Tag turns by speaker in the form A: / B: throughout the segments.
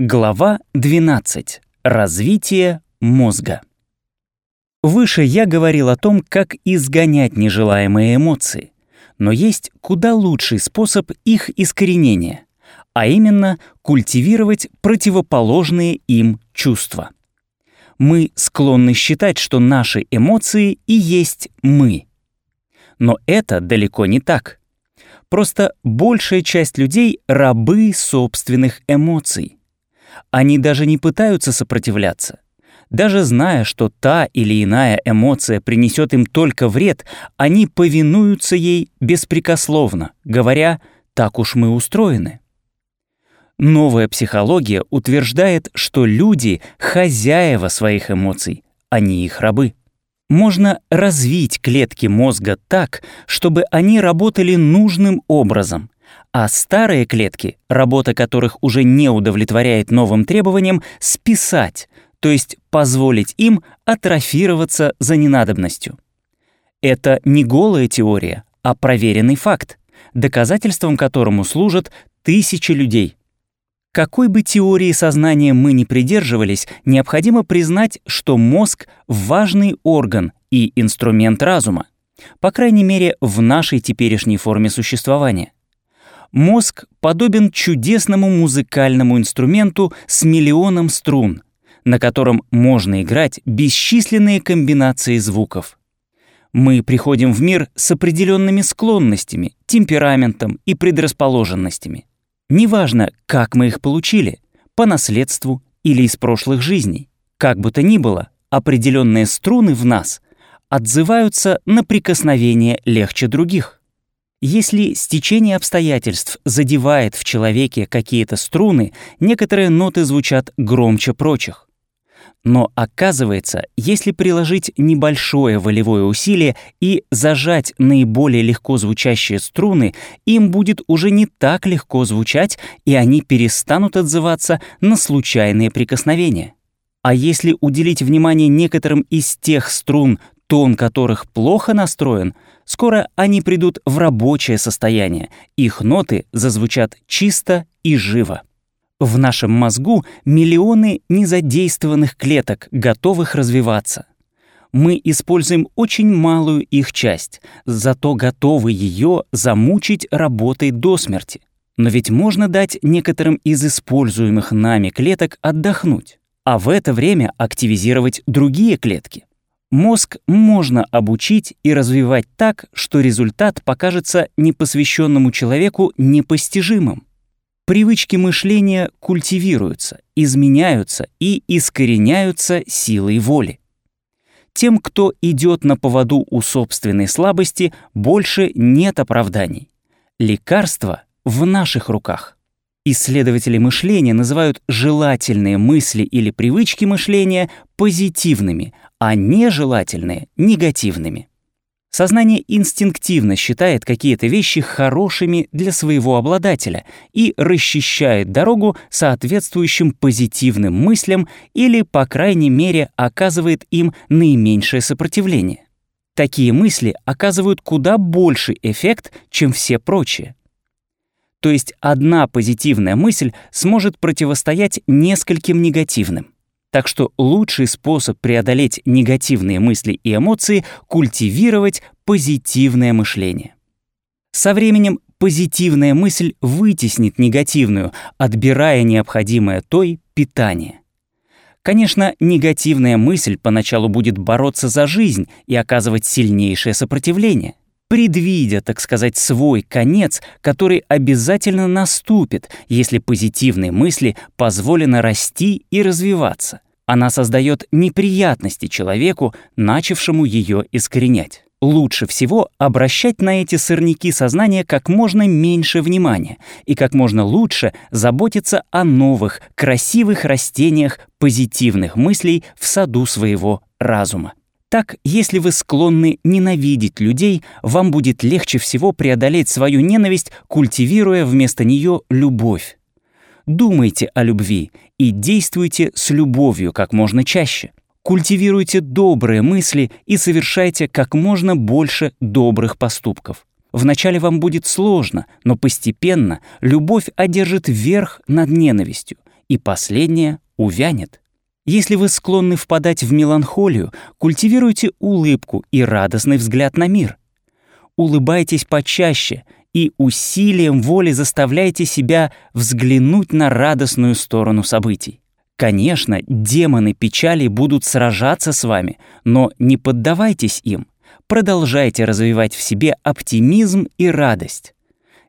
A: Глава 12. Развитие мозга. Выше я говорил о том, как изгонять нежелаемые эмоции, но есть куда лучший способ их искоренения, а именно культивировать противоположные им чувства. Мы склонны считать, что наши эмоции и есть мы. Но это далеко не так. Просто большая часть людей — рабы собственных эмоций. Они даже не пытаются сопротивляться. Даже зная, что та или иная эмоция принесет им только вред, они повинуются ей беспрекословно, говоря «так уж мы устроены». Новая психология утверждает, что люди — хозяева своих эмоций, а не их рабы. Можно развить клетки мозга так, чтобы они работали нужным образом, а старые клетки, работа которых уже не удовлетворяет новым требованиям, списать, то есть позволить им атрофироваться за ненадобностью. Это не голая теория, а проверенный факт, доказательством которому служат тысячи людей. Какой бы теории сознания мы ни придерживались, необходимо признать, что мозг — важный орган и инструмент разума, по крайней мере, в нашей теперешней форме существования мозг подобен чудесному музыкальному инструменту с миллионом струн, на котором можно играть бесчисленные комбинации звуков. Мы приходим в мир с определенными склонностями, темпераментом и предрасположенностями. Неважно, как мы их получили, по наследству или из прошлых жизней. Как бы то ни было, определенные струны в нас отзываются на прикосновение легче других. Если стечение обстоятельств задевает в человеке какие-то струны, некоторые ноты звучат громче прочих. Но оказывается, если приложить небольшое волевое усилие и зажать наиболее легко звучащие струны, им будет уже не так легко звучать, и они перестанут отзываться на случайные прикосновения. А если уделить внимание некоторым из тех струн, тон которых плохо настроен, скоро они придут в рабочее состояние, их ноты зазвучат чисто и живо. В нашем мозгу миллионы незадействованных клеток, готовых развиваться. Мы используем очень малую их часть, зато готовы ее замучить работой до смерти. Но ведь можно дать некоторым из используемых нами клеток отдохнуть, а в это время активизировать другие клетки. Мозг можно обучить и развивать так, что результат покажется непосвященному человеку непостижимым. Привычки мышления культивируются, изменяются и искореняются силой воли. Тем, кто идет на поводу у собственной слабости, больше нет оправданий. Лекарство в наших руках. Исследователи мышления называют желательные мысли или привычки мышления позитивными, а нежелательные — негативными. Сознание инстинктивно считает какие-то вещи хорошими для своего обладателя и расчищает дорогу соответствующим позитивным мыслям или, по крайней мере, оказывает им наименьшее сопротивление. Такие мысли оказывают куда больший эффект, чем все прочие. То есть одна позитивная мысль сможет противостоять нескольким негативным. Так что лучший способ преодолеть негативные мысли и эмоции — культивировать позитивное мышление. Со временем позитивная мысль вытеснит негативную, отбирая необходимое той питание. Конечно, негативная мысль поначалу будет бороться за жизнь и оказывать сильнейшее сопротивление предвидя, так сказать, свой конец, который обязательно наступит, если позитивной мысли позволено расти и развиваться. Она создает неприятности человеку, начавшему ее искоренять. Лучше всего обращать на эти сорняки сознания как можно меньше внимания и как можно лучше заботиться о новых, красивых растениях позитивных мыслей в саду своего разума. Так, если вы склонны ненавидеть людей, вам будет легче всего преодолеть свою ненависть, культивируя вместо нее любовь. Думайте о любви и действуйте с любовью как можно чаще. Культивируйте добрые мысли и совершайте как можно больше добрых поступков. Вначале вам будет сложно, но постепенно любовь одержит верх над ненавистью, и последнее увянет. Если вы склонны впадать в меланхолию, культивируйте улыбку и радостный взгляд на мир. Улыбайтесь почаще и усилием воли заставляйте себя взглянуть на радостную сторону событий. Конечно, демоны печали будут сражаться с вами, но не поддавайтесь им. Продолжайте развивать в себе оптимизм и радость.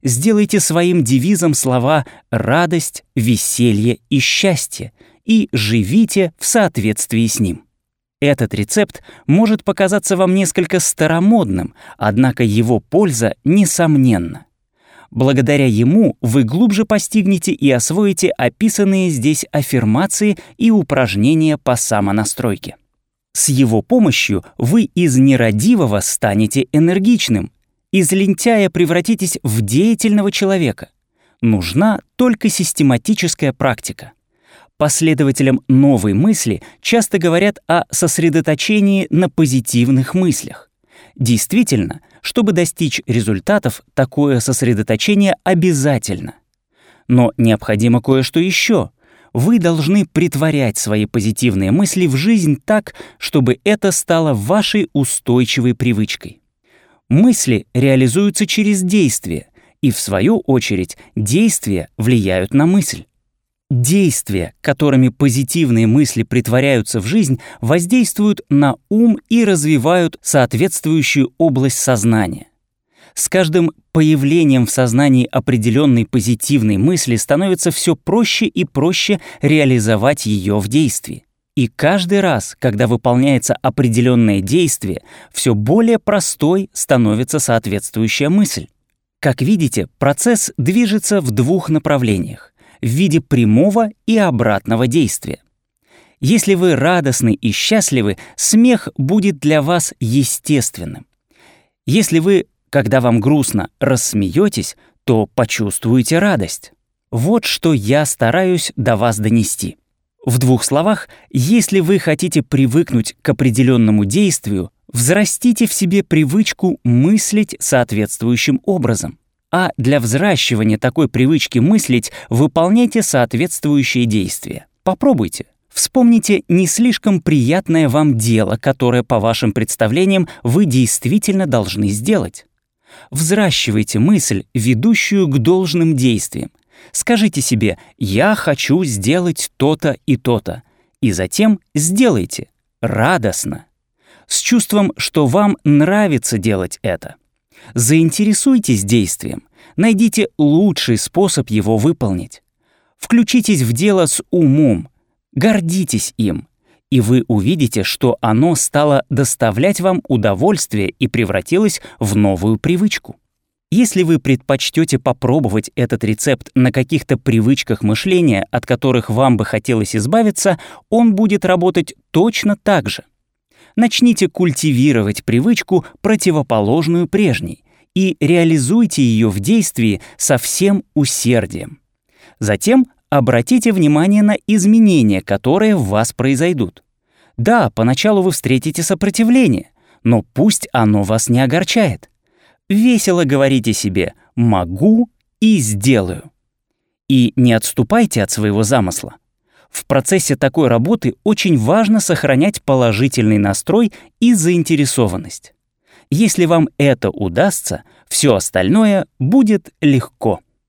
A: Сделайте своим девизом слова «радость», «веселье» и «счастье» и живите в соответствии с ним. Этот рецепт может показаться вам несколько старомодным, однако его польза несомненна. Благодаря ему вы глубже постигнете и освоите описанные здесь аффирмации и упражнения по самонастройке. С его помощью вы из нерадивого станете энергичным, из лентяя превратитесь в деятельного человека. Нужна только систематическая практика. Последователям новой мысли часто говорят о сосредоточении на позитивных мыслях. Действительно, чтобы достичь результатов, такое сосредоточение обязательно. Но необходимо кое-что еще. Вы должны притворять свои позитивные мысли в жизнь так, чтобы это стало вашей устойчивой привычкой. Мысли реализуются через действие, и в свою очередь действия влияют на мысль. Действия, которыми позитивные мысли притворяются в жизнь, воздействуют на ум и развивают соответствующую область сознания. С каждым появлением в сознании определенной позитивной мысли становится все проще и проще реализовать ее в действии. И каждый раз, когда выполняется определенное действие, все более простой становится соответствующая мысль. Как видите, процесс движется в двух направлениях в виде прямого и обратного действия. Если вы радостны и счастливы, смех будет для вас естественным. Если вы, когда вам грустно, рассмеетесь, то почувствуете радость. Вот что я стараюсь до вас донести. В двух словах, если вы хотите привыкнуть к определенному действию, взрастите в себе привычку мыслить соответствующим образом а для взращивания такой привычки мыслить выполняйте соответствующие действия. Попробуйте. Вспомните не слишком приятное вам дело, которое, по вашим представлениям, вы действительно должны сделать. Взращивайте мысль, ведущую к должным действиям. Скажите себе «я хочу сделать то-то и то-то», и затем сделайте, радостно, с чувством, что вам нравится делать это. Заинтересуйтесь действием, найдите лучший способ его выполнить. Включитесь в дело с умом, гордитесь им, и вы увидите, что оно стало доставлять вам удовольствие и превратилось в новую привычку. Если вы предпочтете попробовать этот рецепт на каких-то привычках мышления, от которых вам бы хотелось избавиться, он будет работать точно так же начните культивировать привычку, противоположную прежней, и реализуйте ее в действии со всем усердием. Затем обратите внимание на изменения, которые в вас произойдут. Да, поначалу вы встретите сопротивление, но пусть оно вас не огорчает. Весело говорите себе «могу» и «сделаю». И не отступайте от своего замысла. В процессе такой работы очень важно сохранять положительный настрой и заинтересованность. Если вам это удастся, все остальное будет легко.